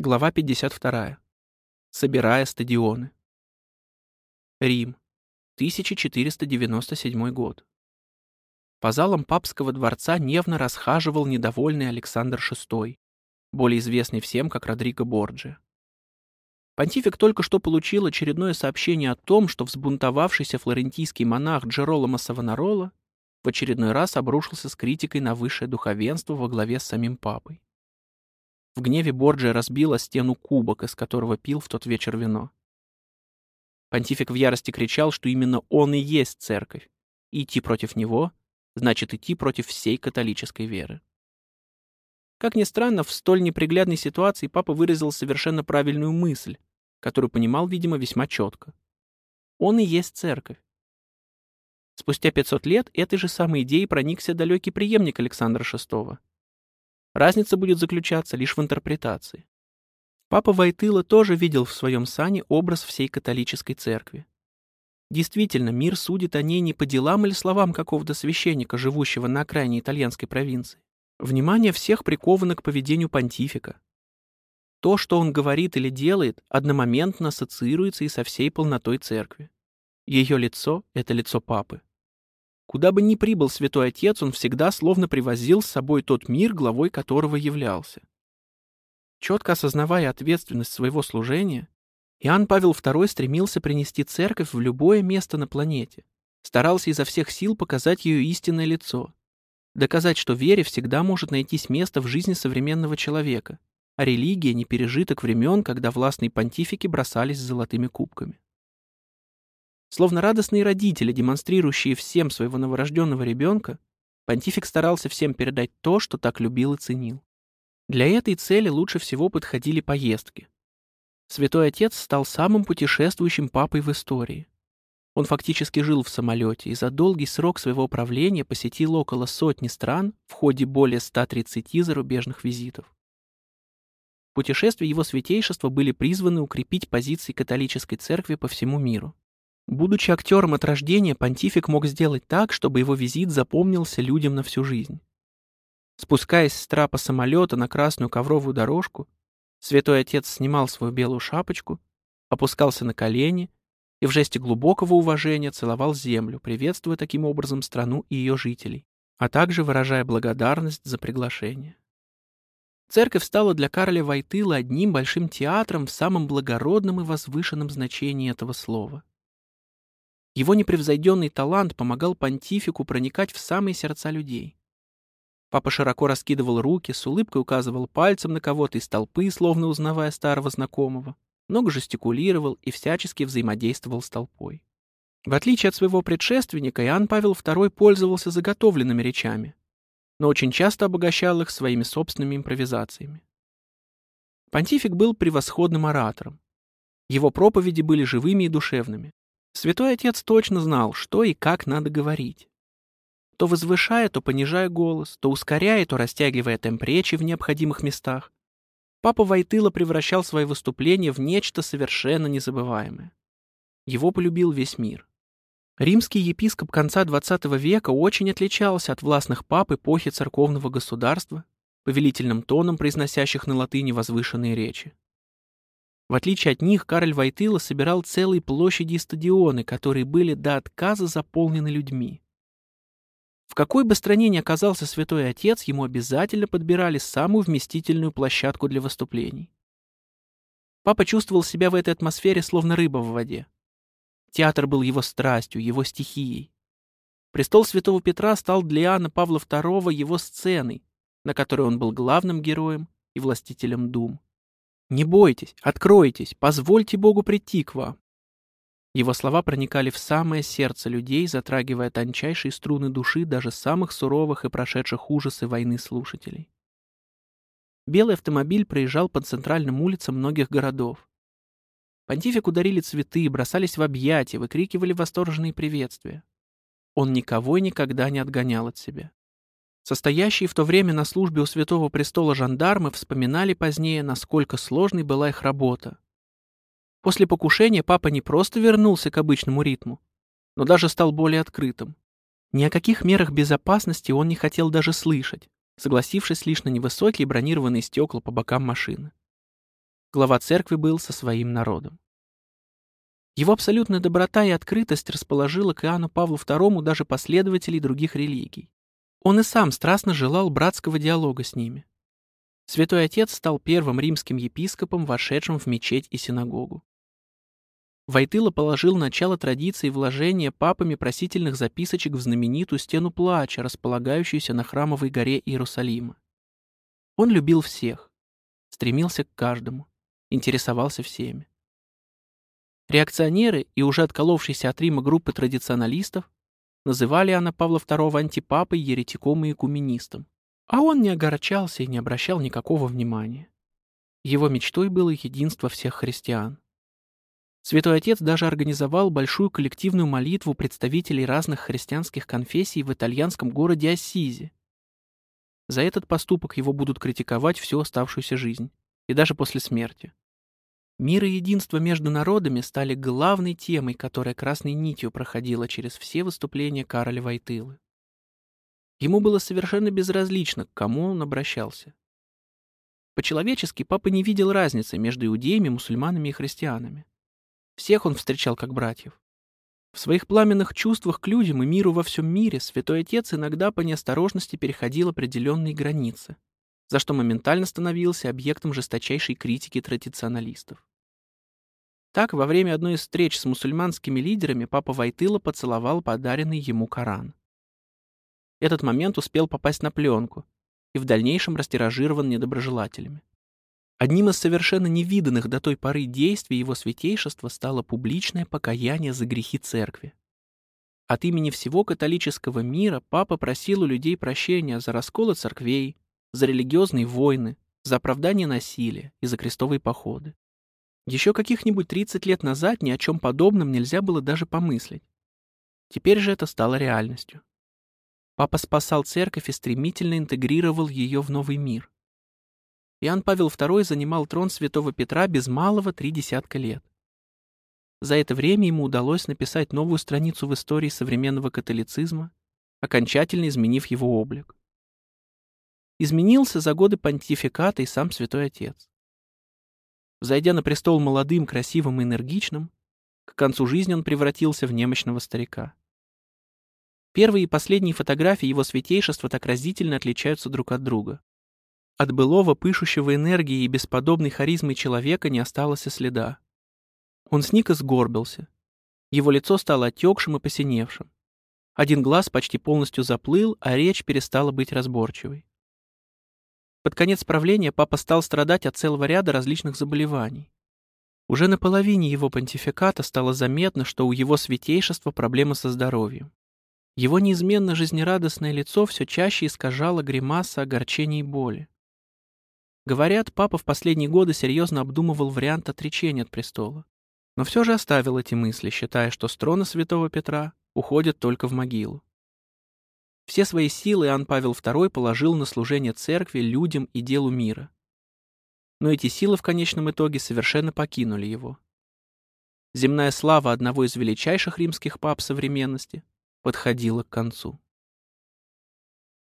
Глава 52. Собирая стадионы. Рим. 1497 год. По залам папского дворца нервно расхаживал недовольный Александр VI, более известный всем как Родриго Борджи. Понтифик только что получил очередное сообщение о том, что взбунтовавшийся флорентийский монах Джероломо Савонарола в очередной раз обрушился с критикой на высшее духовенство во главе с самим папой. В гневе Борджия разбил о стену кубок, из которого пил в тот вечер вино. Понтифик в ярости кричал, что именно он и есть церковь. Идти против него значит идти против всей католической веры. Как ни странно, в столь неприглядной ситуации папа выразил совершенно правильную мысль, которую понимал, видимо, весьма четко. Он и есть церковь. Спустя 500 лет этой же самой идеей проникся далекий преемник Александра VI, Разница будет заключаться лишь в интерпретации. Папа Войтыла тоже видел в своем сане образ всей католической церкви. Действительно, мир судит о ней не по делам или словам какого-то священника, живущего на окраине итальянской провинции. Внимание всех приковано к поведению понтифика. То, что он говорит или делает, одномоментно ассоциируется и со всей полнотой церкви. Ее лицо — это лицо папы. Куда бы ни прибыл святой отец, он всегда словно привозил с собой тот мир, главой которого являлся. Четко осознавая ответственность своего служения, Иоанн Павел II стремился принести церковь в любое место на планете, старался изо всех сил показать ее истинное лицо, доказать, что вере всегда может найтись место в жизни современного человека, а религия не пережиток времен, когда властные понтифики бросались с золотыми кубками. Словно радостные родители, демонстрирующие всем своего новорожденного ребенка, понтифик старался всем передать то, что так любил и ценил. Для этой цели лучше всего подходили поездки. Святой Отец стал самым путешествующим папой в истории. Он фактически жил в самолете и за долгий срок своего правления посетил около сотни стран в ходе более 130 зарубежных визитов. Путешествия его святейшества были призваны укрепить позиции католической церкви по всему миру. Будучи актером от рождения, понтифик мог сделать так, чтобы его визит запомнился людям на всю жизнь. Спускаясь с трапа самолета на красную ковровую дорожку, святой отец снимал свою белую шапочку, опускался на колени и в жесте глубокого уважения целовал землю, приветствуя таким образом страну и ее жителей, а также выражая благодарность за приглашение. Церковь стала для Карля Войтыла одним большим театром в самом благородном и возвышенном значении этого слова. Его непревзойденный талант помогал понтифику проникать в самые сердца людей. Папа широко раскидывал руки, с улыбкой указывал пальцем на кого-то из толпы, словно узнавая старого знакомого, много жестикулировал и всячески взаимодействовал с толпой. В отличие от своего предшественника, Иоанн Павел II пользовался заготовленными речами, но очень часто обогащал их своими собственными импровизациями. Понтифик был превосходным оратором. Его проповеди были живыми и душевными. Святой Отец точно знал, что и как надо говорить. То возвышая, то понижая голос, то ускоряя, то растягивая темп речи в необходимых местах, папа Войтыла превращал свои выступления в нечто совершенно незабываемое. Его полюбил весь мир. Римский епископ конца XX века очень отличался от властных пап эпохи церковного государства, повелительным тоном произносящих на латыни возвышенные речи. В отличие от них, Кароль Войтыла собирал целые площади и стадионы, которые были до отказа заполнены людьми. В какой бы стране ни оказался святой отец, ему обязательно подбирали самую вместительную площадку для выступлений. Папа чувствовал себя в этой атмосфере словно рыба в воде. Театр был его страстью, его стихией. Престол святого Петра стал для Иоанна Павла II его сценой, на которой он был главным героем и властителем дум. Не бойтесь, откройтесь, позвольте Богу прийти к вам. Его слова проникали в самое сердце людей, затрагивая тончайшие струны души даже самых суровых и прошедших ужасы войны слушателей. Белый автомобиль проезжал по центральным улицам многих городов. Понтифику дарили цветы, бросались в объятия, выкрикивали восторженные приветствия. Он никого и никогда не отгонял от себя. Состоящие в то время на службе у Святого Престола жандармы вспоминали позднее, насколько сложной была их работа. После покушения папа не просто вернулся к обычному ритму, но даже стал более открытым. Ни о каких мерах безопасности он не хотел даже слышать, согласившись лишь на невысокие бронированные стекла по бокам машины. Глава церкви был со своим народом. Его абсолютная доброта и открытость расположила к Иоанну Павлу II даже последователей других религий. Он и сам страстно желал братского диалога с ними. Святой Отец стал первым римским епископом, вошедшим в мечеть и синагогу. Войтыла положил начало традиции вложения папами просительных записочек в знаменитую стену плача, располагающуюся на храмовой горе Иерусалима. Он любил всех, стремился к каждому, интересовался всеми. Реакционеры и уже отколовшиеся от Рима группы традиционалистов называли Анна Павла II антипапой, еретиком и экуменистом. А он не огорчался и не обращал никакого внимания. Его мечтой было единство всех христиан. Святой Отец даже организовал большую коллективную молитву представителей разных христианских конфессий в итальянском городе Ассизи. За этот поступок его будут критиковать всю оставшуюся жизнь, и даже после смерти. Мир и единство между народами стали главной темой, которая красной нитью проходила через все выступления Кароля Войтылы. Ему было совершенно безразлично, к кому он обращался. По-человечески папа не видел разницы между иудеями, мусульманами и христианами. Всех он встречал как братьев. В своих пламенных чувствах к людям и миру во всем мире святой отец иногда по неосторожности переходил определенные границы, за что моментально становился объектом жесточайшей критики традиционалистов. Так, во время одной из встреч с мусульманскими лидерами папа Вайтыла поцеловал подаренный ему Коран. Этот момент успел попасть на пленку и в дальнейшем растиражирован недоброжелателями. Одним из совершенно невиданных до той поры действий его святейшества стало публичное покаяние за грехи церкви. От имени всего католического мира папа просил у людей прощения за расколы церквей, за религиозные войны, за оправдание насилия и за крестовые походы. Еще каких-нибудь 30 лет назад ни о чем подобном нельзя было даже помыслить. Теперь же это стало реальностью. Папа спасал церковь и стремительно интегрировал ее в новый мир. Иоанн Павел II занимал трон святого Петра без малого три десятка лет. За это время ему удалось написать новую страницу в истории современного католицизма, окончательно изменив его облик. Изменился за годы понтификата и сам святой отец. Зайдя на престол молодым, красивым и энергичным, к концу жизни он превратился в немощного старика. Первые и последние фотографии его святейшества так разительно отличаются друг от друга. От былого, пышущего энергии и бесподобной харизмой человека не осталось и следа. Он сник и сгорбился. Его лицо стало отекшим и посиневшим. Один глаз почти полностью заплыл, а речь перестала быть разборчивой. Под конец правления папа стал страдать от целого ряда различных заболеваний. Уже на половине его понтификата стало заметно, что у его святейшества проблемы со здоровьем. Его неизменно жизнерадостное лицо все чаще искажало гримаса огорчения и боли. Говорят, папа в последние годы серьезно обдумывал вариант отречения от престола. Но все же оставил эти мысли, считая, что с трона святого Петра уходит только в могилу. Все свои силы Иоанн Павел II положил на служение церкви, людям и делу мира. Но эти силы в конечном итоге совершенно покинули его. Земная слава одного из величайших римских пап современности подходила к концу.